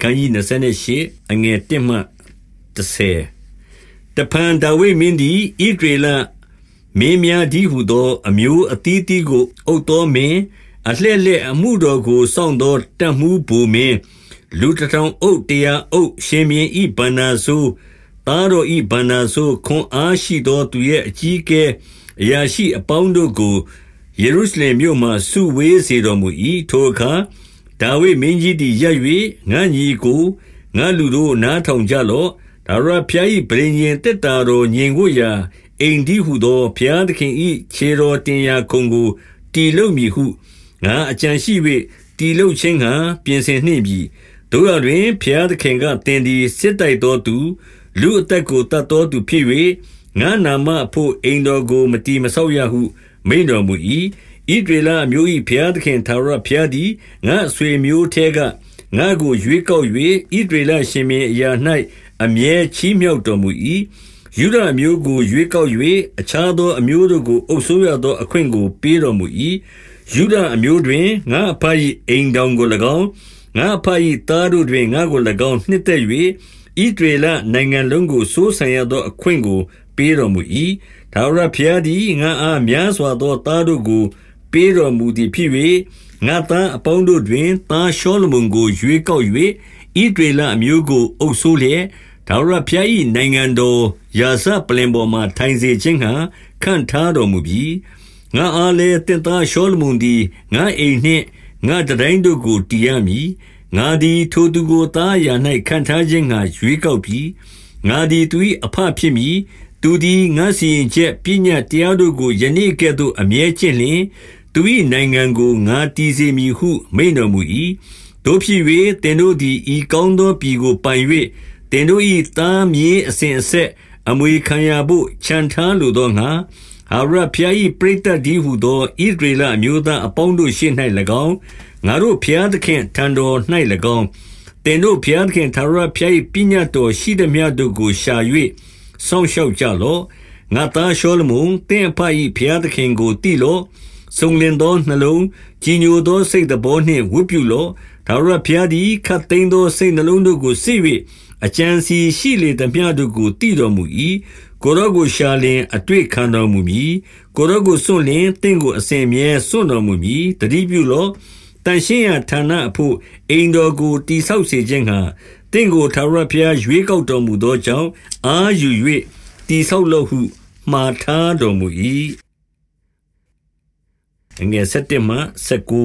ခန်းကြီး28အငယ်1မှ30တဖန်ဒါဝိမင်းသည်ဣဒရေလမင်းများဒီဟုသော အမျိုးအသီးသီးကိုအုပ်တော်မင်းအလှဲ့လက်အမှုတော်ကိုစောင့်သောတတ်မှုဘူမင်းလူတထောင်အုပ်တရားအုပ်ရှင်မြင်းဤဗန္နာဆိုသားတော်ဤဗန္နာဆိုခွန်အားရှိသောသူရဲ့အကြီးကဲအရာရှိအပေါင်းတို့ကိုယေရုရှလင်မြို့မှစုဝေးစေတော်မူ၏ထိုအခါ ဒါဝိမင်းကြီးသည်ရပ်၍ငါညီကိုငါလူတို့နားထောင်ကြလော့ဒါရဖျား၏ဗြိဉ္ဉ်တက်တာတော်ညင်ကိုရာအိမ်ဒီဟုသောဘုရားသခင်၏ခြေတော်တင်ရာခုံကိုတီလုံမည်ဟုငါအကြံရှိ၍တီလုံခြင်းဟံပြင်ဆင်နှင့်ပြီတို့ရတွင်ဘုရားသခင်ကတင်သည်စစ်တိုက်တော်သူ လူအသက်ကိုတတ်တော်သူဖြစ်၍ငါနာမအဖို့အိမ်တော်ကိုမတီမဆောက်ရဟုမိန်တော်မူ၏ ဣဒရေလအမျိုး၏ဘုရားသခင်သာရဘုရားသည်ငါအဆွေမျိုးထဲကငါကိုရွေးကောက်၍ဣဒရေလရှင်မင်းအရာ၌အမြဲချီးမြှောက်တော်မူ၏ယုဒအမျိုးကိုရွေးကောက်၍အခြားသောအမျိုးတို့ကိုအုပ်ဆိုးရသောအခွင့်ကိုပေးတော်မူ၏ယုဒအမျိုးတွင်ငါအဖ၏အိမ်တော်ကို၎င်းငါအဖ၏သားတို့တွင်ငါကို၎င်းနှစ်သက်၍ဣဒရေလနိုင်ငံလုံးကိုစိုးစံရသောအခွင့်ကိုပေးတော်မူ၏ဒါဝရဘုရားသည်ငါအားများစွာသောသားတို့ကို ပေးတော်မူသည်ဖြစ်၍ငါသားအပေါင်းတို့တွင်သားရှောလမုန်ကိုရွေးကောက်၍ဣဒရေလအမျိုးကိုအုပ်ဆိုးလျက်ဒါဝရဘုရား၏နိုင်ငံတော်ယာစပလင်ပေါ်မှထိုင်စေခြင်းဟံခန့်ထားတော်မူပြီးငါအားလည်းတင့်သားရှောလမုန်သည်ငါအိမ်နှင့်ငါတတိုင်းတို့ကိုတည်ရမည်ငါသည်ထိုသူကိုသားရာ၌ခန့်ထားခြင်းငါရွေးကောက်ပြီးငါသည်သူ၏အဖဖြစ်မည်သူသည်ငါစီရင်ချက်ပညာတရားတို့ကိုယနေ့ကဲ့သို့အမြဲကျင့်လျင် သူ၏နိုင်ငံကိုငါတည်စေမည်ဟု မိန့်တော်မူ၏တို့ဖြစ်၍တင်တို့သည်ဤကောင်းသောပြည်ကိုပိုင်၍တင်တို့၏သားမြေအစဉ်အဆက်အမွေခံရဖို့ခြံထားလိုသောငါဟာရဖျား၏ပရိသတ်ဒီဟုသောဣဒရေလအမျိုးသားအပေါင်းတို့ရှေ့၌၎င်းငါတို့ဖျားသခင်ထံတော်၌၎င်းတင်တို့ဖျားသခင်သာရဖျား၏ပညာတော်ရှိသည်များတို့ကိုရှာ၍စောင့်ရှောက်ကြလော့ငါသားရှောလမုန်တင့်အဖ၏ဘုရားသခင်ကိုတိလော့ စုံလင်သောနှလုံးကြီးညိုသောစိတ်တော်နှင့်ဝတ်ပြုလော့ဒါဝရဘုရားသည်ခတ်သိမ်းသောစိတ်နှလုံးတို့ကိုစစ်၍အကြံစီရှိလေသမျှတို့ကိုတိတော်မူ၏ကိုရောကိုရှာလင်အတွေ့ခံတော်မူမည်ကိုရောကိုစွန့်လင်တင့်ကိုအစဉ်မြဲစွန့်တော်မူမည်တတိပြုလော့တန်ရှင်းရာဌာနအဖို့အိမ်တော်ကိုတိဆောက်စေခြင်းဟာတင့်ကိုထာဝရဘုရားရွေးကောက်တော်မူသောကြောင့်အာယူ၍တိဆောက်လော့ဟုမှားထားတော်မူ၏ ငယ်7မှ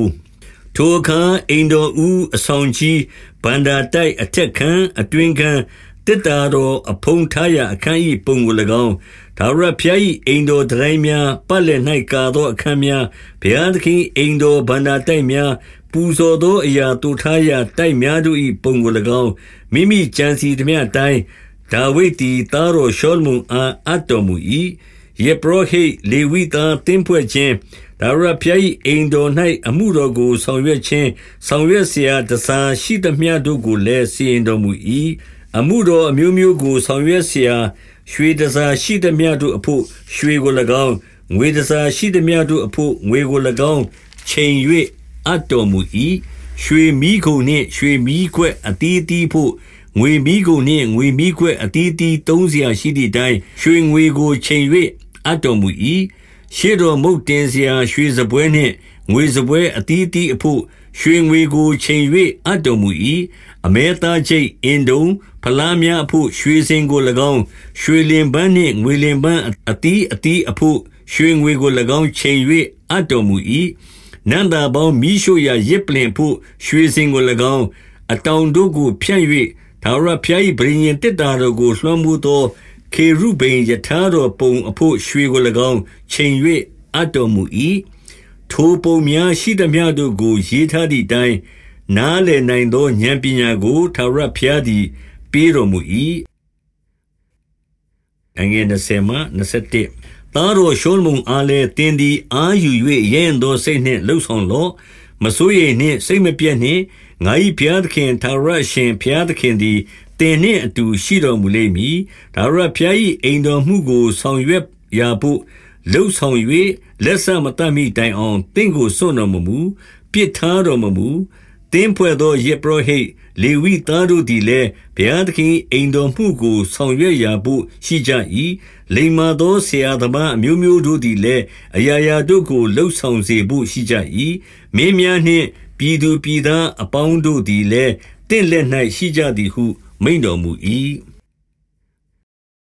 19ထိုအခါအိမ်တော်ဦးအဆောင်ကြီးဗန္ဒာတိုက်အထက်ခံအတွင်ခံတစ်တာတော်အဖုံထားရအခန်း၏ပုံကို၎င်းဒါဝရဖျား၏အိမ်တော်တိုင်းများပတ်လည်၌ကာသောအခန်းများဘုရားသခင်အိမ်တော်ဗန္ဒာတိုက်များပူဇော်သောအရာတူထားရတိုက်များတို့၏ပုံကို၎င်းမိမိကြံစီသည်များအတိုင်းဒါဝိဒ်သည်သားတော်ရှောလမုန်အားအပ်တော်မူ၏ယေဘရဟိလေဝိသားတင်းဖွဲ့ခြင်း ဒါဝရဖျား၏အိမ်တော်၌အမှုတော်ကိုဆောင်ရွက်ခြင်းဆောင်ရွက်เสียတစားရှိသမျှတို့ကိုလည်းစီရင်တော်မူ၏အမှုတော်အမျိုးမျိုးကိုဆောင်ရွက်เสียရွှေတစားရှိသမျှတို့အဖို့ရွှေကို၎င်းငွေတစားရှိသမျှတို့အဖို့ငွေကို၎င်းချိန်၍အပ်တော်မူ၏ရွှေမီးခုံနှင့်ရွှေမီးခွက်အတီးတီးဖို့ငွေမီးခုံနှင့်ငွေမီးခွက်အတီးတီးသုံးเสียရှိသည့်တိုင်ရွှေငွေကိုချိန်၍အပ်တော်မူ၏ ရှေ့တော်မုတ်တင်စရာရွှေစပွဲနှင့်ငွေစပွဲအသီးသီးအဖို့ရွှေငွေကိုချိန်၍အပ်တော်မူ၏။အမဲသားချိတ်အင်တုံဖလားများအဖို့ရွှေစင်ကို၎င်းရွှေလင်ပန်းနှင့်ငွေလင်ပန်းအသီးအသီးအဖို့ရွှေငွေကို၎င်းချိန်၍အပ်တော်မူ၏။နန္တာပေါင်းမိရှုရာရစ်ပလင်ဖို့ရွှေစင်ကို၎င်းအတောင်တို့ကိုဖြန့်၍သာရဖျား၏ဗြိဉ္ဉ်တစ်တာတို့ကိုလွှမ်းမိုးသော ခေရုဗိမ်ယထာတော်ပုံအဖို့ရွှေကို၎င်းချိန်၍အပ်တော်မူ၏ထိုပုံများရှိသမျှတို့ကို ရေးထားသည့်အတိုင်းနားလည်နိုင်သောဉာဏ်ပညာကိုထာဝရဘုရားသည် ပေးတော်မူ၏အငယ်20မှ21သားတော်ရှောလမုန်အားလည်းတင်းသည်အာယူ၍ရဲရင်သောစိတ်နှင့်လှုပ်ဆောင်လော့မစိုးရိမ်နှင့်စိတ်မပြတ်နှင့်ငါ၏ဘုရားသခင်ထာဝရရှင်ဘုရားသခင်သည်တ င်နှင့်အတူရှိတော်မူလိမ့်မည်ဒါဝရဘုရား၏အိမ်တော်မှုကို ဆောင်ရွက်ရာဖို့လှုပ်ဆောင်၍လက်ဆမတတ်မိတိုင်အောင်တင့်ကိုစွန့်တော်မမူပြစ်ထားတော်မမူတသင်းဖွဲ့သောယေဘရဟိတ်လေဝိသားတို့သည်လည်းဘုရားသခင်အိမ်တော်မှုကို ဆောင်ရွက်ရာဘို့ရှိကြ၏လိမ္မာသောဆရာသမားအမျိုးမျိုးတို့သည်လည်းအရာရာတို့ကိုလှုပ်ဆောင်စေဖို့ရှိကြ၏မင်းများနှင့်ပြည်သူပြည်သားအပေါင်းတို့သည်လည်းတင့်လက်၌ရှိကြသည်ဟု မိန်တော်မူ၏